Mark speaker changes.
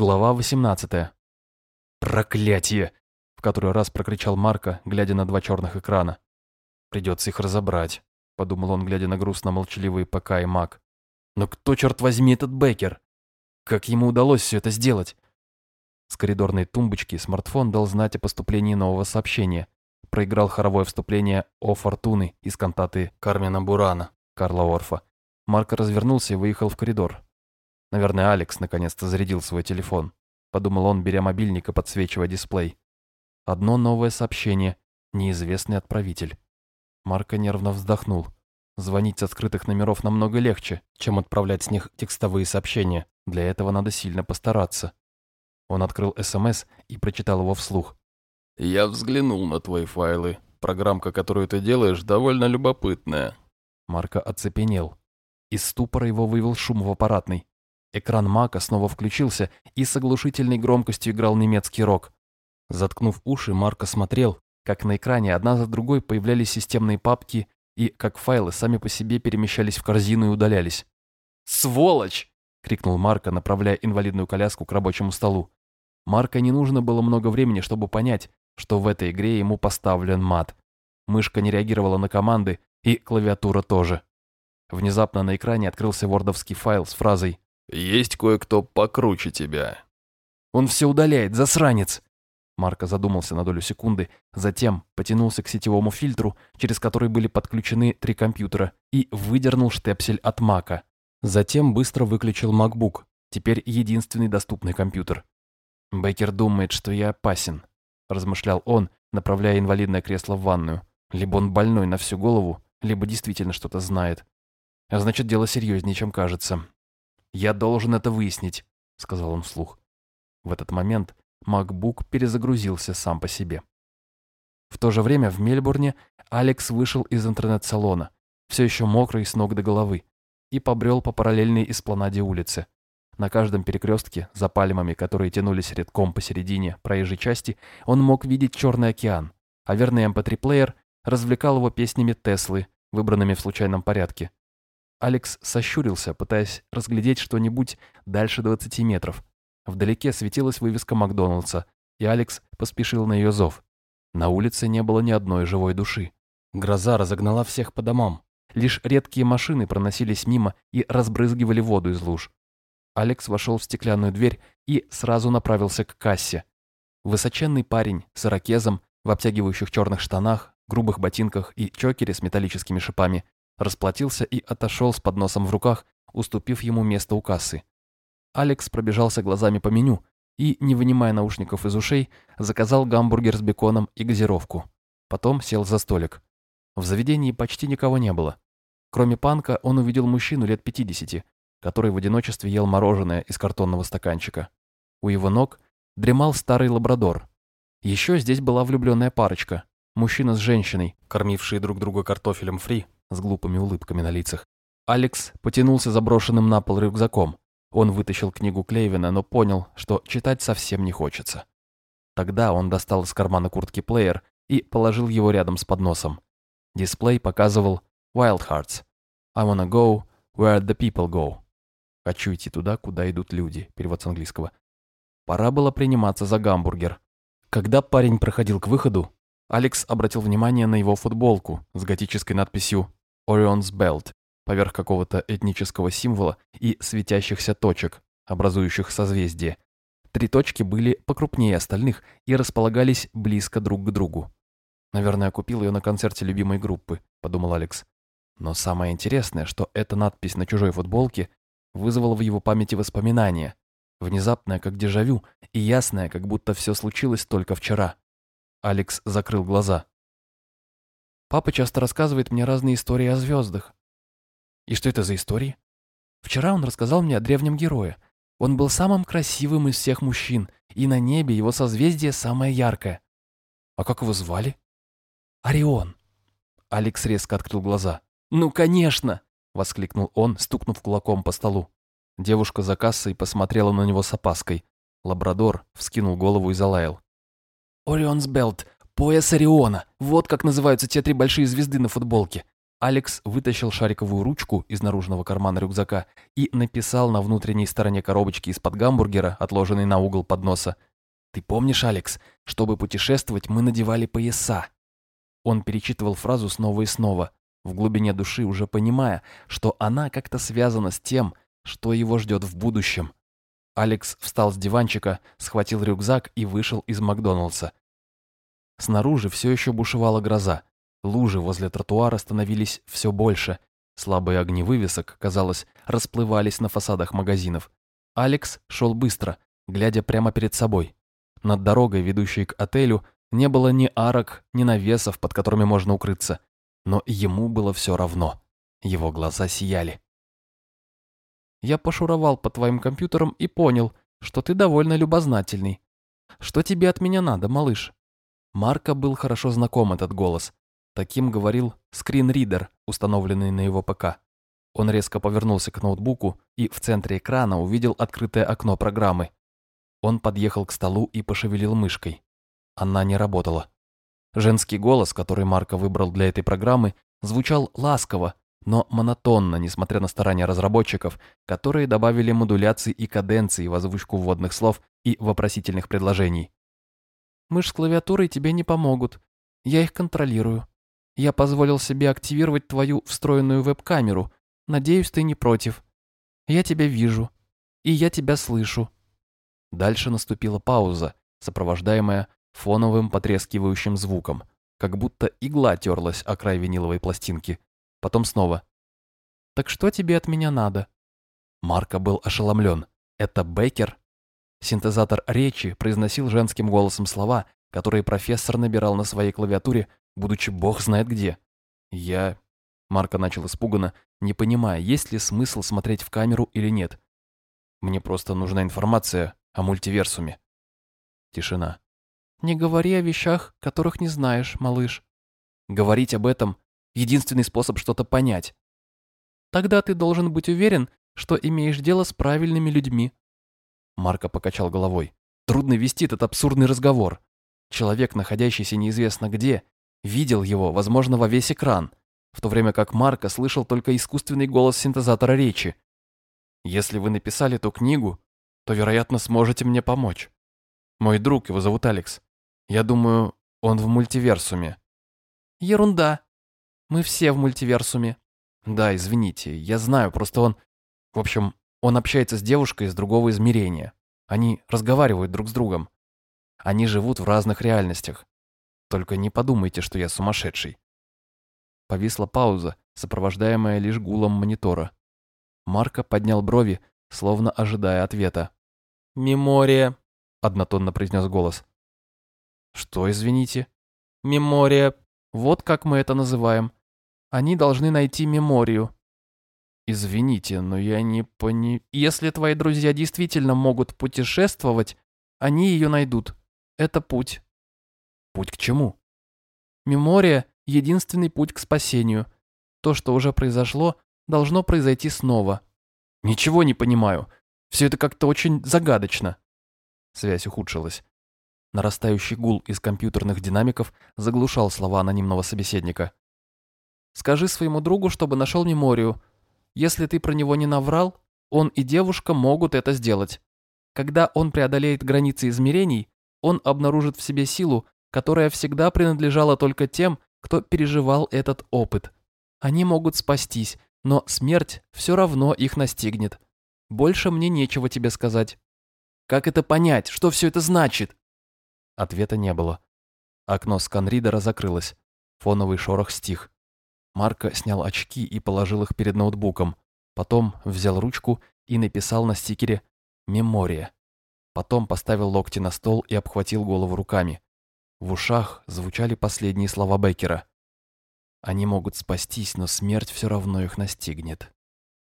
Speaker 1: Глава 18. «Проклятие!» — в который раз прокричал Марко, глядя на два черных экрана. «Придется их разобрать», — подумал он, глядя на грустно-молчаливые ПК и Мак. «Но кто, черт возьми, этот Беккер? Как ему удалось все это сделать?» С коридорной тумбочки смартфон дал знать о поступлении нового сообщения. Проиграл хоровое вступление «О Фортуны» из кантаты Кармена Бурана, Карла Орфа. Марко развернулся и выехал в коридор. Наверное, Алекс наконец-то зарядил свой телефон. Подумал он, беря мобильник и подсвечивая дисплей. Одно новое сообщение. Неизвестный отправитель. Марко нервно вздохнул. Звонить с открытых номеров намного легче, чем отправлять с них текстовые сообщения. Для этого надо сильно постараться. Он открыл СМС и прочитал его вслух.
Speaker 2: «Я взглянул на твои файлы. Программка, которую ты делаешь, довольно любопытная».
Speaker 1: Марко оцепенел. Из ступора его вывел шум в аппаратной. Экран Мака снова включился и с оглушительной громкостью играл немецкий рок. Заткнув уши, Марко смотрел, как на экране одна за другой появлялись системные папки и как файлы сами по себе перемещались в корзину и удалялись. «Сволочь!» — крикнул Марко, направляя инвалидную коляску к рабочему столу. Марко не нужно было много времени, чтобы понять, что в этой игре ему поставлен мат. Мышка не реагировала на команды, и клавиатура тоже. Внезапно на экране открылся вордовский файл с фразой
Speaker 2: есть кое-кто покруче тебя».
Speaker 1: «Он все удаляет, засранец!» Марко задумался на долю секунды, затем потянулся к сетевому фильтру, через который были подключены три компьютера, и выдернул штепсель от Мака. Затем быстро выключил MacBook, теперь единственный доступный компьютер. «Бейкер думает, что я опасен», – размышлял он, направляя инвалидное кресло в ванную. «Либо он больной на всю голову, либо действительно что-то знает. А значит, дело серьезнее, чем кажется. «Я должен это выяснить», — сказал он вслух. В этот момент MacBook перезагрузился сам по себе. В то же время в Мельбурне Алекс вышел из интернет-салона, все еще мокрый с ног до головы, и побрел по параллельной эспланаде улицы. На каждом перекрестке, за пальмами, которые тянулись редком посередине проезжей части, он мог видеть Черный океан, а верный MP3-плеер эм развлекал его песнями Теслы, выбранными в случайном порядке. Алекс сощурился, пытаясь разглядеть что-нибудь дальше 20 метров. Вдалеке светилась вывеска Макдоналдса, и Алекс поспешил на ее зов. На улице не было ни одной живой души. Гроза разогнала всех по домам. Лишь редкие машины проносились мимо и разбрызгивали воду из луж. Алекс вошел в стеклянную дверь и сразу направился к кассе. Высоченный парень с ирокезом, в обтягивающих черных штанах, грубых ботинках и чокере с металлическими шипами расплатился и отошел с подносом в руках, уступив ему место у кассы. Алекс пробежался глазами по меню и, не вынимая наушников из ушей, заказал гамбургер с беконом и газировку. Потом сел за столик. В заведении почти никого не было. Кроме панка, он увидел мужчину лет 50, который в одиночестве ел мороженое из картонного стаканчика. У его ног дремал старый лабрадор. Еще здесь была влюбленная парочка, мужчина с женщиной, кормившие друг друга картофелем фри с глупыми улыбками на лицах. Алекс потянулся заброшенным на пол рюкзаком. Он вытащил книгу Клейвина, но понял, что читать совсем не хочется. Тогда он достал из кармана куртки плеер и положил его рядом с подносом. Дисплей показывал «Wild Hearts». «I wanna go where the people go». «Хочу идти туда, куда идут люди», перевод с английского. Пора было приниматься за гамбургер. Когда парень проходил к выходу, Алекс обратил внимание на его футболку с готической надписью Orion's Belt поверх какого-то этнического символа и светящихся точек, образующих созвездие. Три точки были покрупнее остальных и располагались близко друг к другу. «Наверное, купил ее на концерте любимой группы», — подумал Алекс. Но самое интересное, что эта надпись на чужой футболке вызвала в его памяти воспоминания, внезапное, как дежавю, и ясное, как будто все случилось только вчера. Алекс закрыл глаза. Папа часто рассказывает мне разные истории о звездах. И что это за истории? Вчера он рассказал мне о древнем герое. Он был самым красивым из всех мужчин, и на небе его созвездие самое яркое. А как его звали? Орион. Алекс резко открыл глаза. «Ну, конечно!» — воскликнул он, стукнув кулаком по столу. Девушка за кассой посмотрела на него с опаской. Лабрадор вскинул голову и залаял. «Орионс Белт, Пояс Ориона. Вот как называются те три большие звезды на футболке. Алекс вытащил шариковую ручку из наружного кармана рюкзака и написал на внутренней стороне коробочки из-под гамбургера, отложенной на угол подноса. «Ты помнишь, Алекс, чтобы путешествовать, мы надевали пояса?» Он перечитывал фразу снова и снова, в глубине души уже понимая, что она как-то связана с тем, что его ждет в будущем. Алекс встал с диванчика, схватил рюкзак и вышел из Макдоналдса. Снаружи все еще бушевала гроза. Лужи возле тротуара становились все больше. Слабые огни вывесок, казалось, расплывались на фасадах магазинов. Алекс шел быстро, глядя прямо перед собой. Над дорогой, ведущей к отелю, не было ни арок, ни навесов, под которыми можно укрыться. Но ему было все равно. Его глаза сияли. «Я пошуровал по твоим компьютерам и понял, что ты довольно любознательный. Что тебе от меня надо, малыш?» Марка был хорошо знаком этот голос. Таким говорил скринридер, установленный на его ПК. Он резко повернулся к ноутбуку и в центре экрана увидел открытое окно программы. Он подъехал к столу и пошевелил мышкой. Она не работала. Женский голос, который Марко выбрал для этой программы, звучал ласково, но монотонно, несмотря на старания разработчиков, которые добавили модуляции и каденции в озвучку вводных слов и вопросительных предложений. «Мышь с клавиатурой тебе не помогут. Я их контролирую. Я позволил себе активировать твою встроенную веб-камеру. Надеюсь, ты не против. Я тебя вижу. И я тебя слышу». Дальше наступила пауза, сопровождаемая фоновым потрескивающим звуком, как будто игла терлась о край виниловой пластинки. Потом снова. «Так что тебе от меня надо?» Марко был ошеломлен. «Это Бейкер?» Синтезатор речи произносил женским голосом слова, которые профессор набирал на своей клавиатуре будучи бог знает где. Я... Марко начал испуганно, не понимая, есть ли смысл смотреть в камеру или нет. Мне просто нужна информация о мультиверсуме. Тишина. «Не говори о вещах, которых не знаешь, малыш». Говорить об этом — единственный способ что-то понять. Тогда ты должен быть уверен, что имеешь дело с правильными людьми. Марко покачал головой. Трудно вести этот абсурдный разговор. Человек, находящийся неизвестно где, видел его, возможно, во весь экран, в то время как Марко слышал только искусственный голос синтезатора речи. «Если вы написали эту книгу, то, вероятно, сможете мне помочь. Мой друг, его зовут Алекс. Я думаю, он в мультиверсуме». «Ерунда. Мы все в мультиверсуме». «Да, извините, я знаю, просто он... В общем, он общается с девушкой из другого измерения. Они разговаривают друг с другом. Они живут в разных реальностях. Только не подумайте, что я сумасшедший». Повисла пауза, сопровождаемая лишь гулом монитора. Марко поднял брови, словно ожидая ответа. «Мемория», — однотонно произнес голос. «Что, извините?» «Мемория. Вот как мы это называем. Они должны найти меморию». «Извините, но я не пони...» «Если твои друзья действительно могут путешествовать, они ее найдут. Это путь. Путь к чему? Мемория — единственный путь к спасению. То, что уже произошло, должно произойти снова. Ничего не понимаю. Все это как-то очень загадочно. Связь ухудшилась. Нарастающий гул из компьютерных динамиков заглушал слова анонимного собеседника. «Скажи своему другу, чтобы нашел меморию. Если ты про него не наврал, он и девушка могут это сделать. Когда он преодолеет границы измерений, он обнаружит в себе силу, которая всегда принадлежала только тем, кто переживал этот опыт. Они могут спастись, но смерть все равно их настигнет. Больше мне нечего тебе сказать. Как это понять? Что все это значит? Ответа не было. Окно сканридера закрылось. Фоновый шорох стих. Марко снял очки и положил их перед ноутбуком. Потом взял ручку и написал на стикере «Мемория». Потом поставил локти на стол и обхватил голову руками. В ушах звучали последние слова Беккера. Они могут спастись, но смерть все равно их настигнет.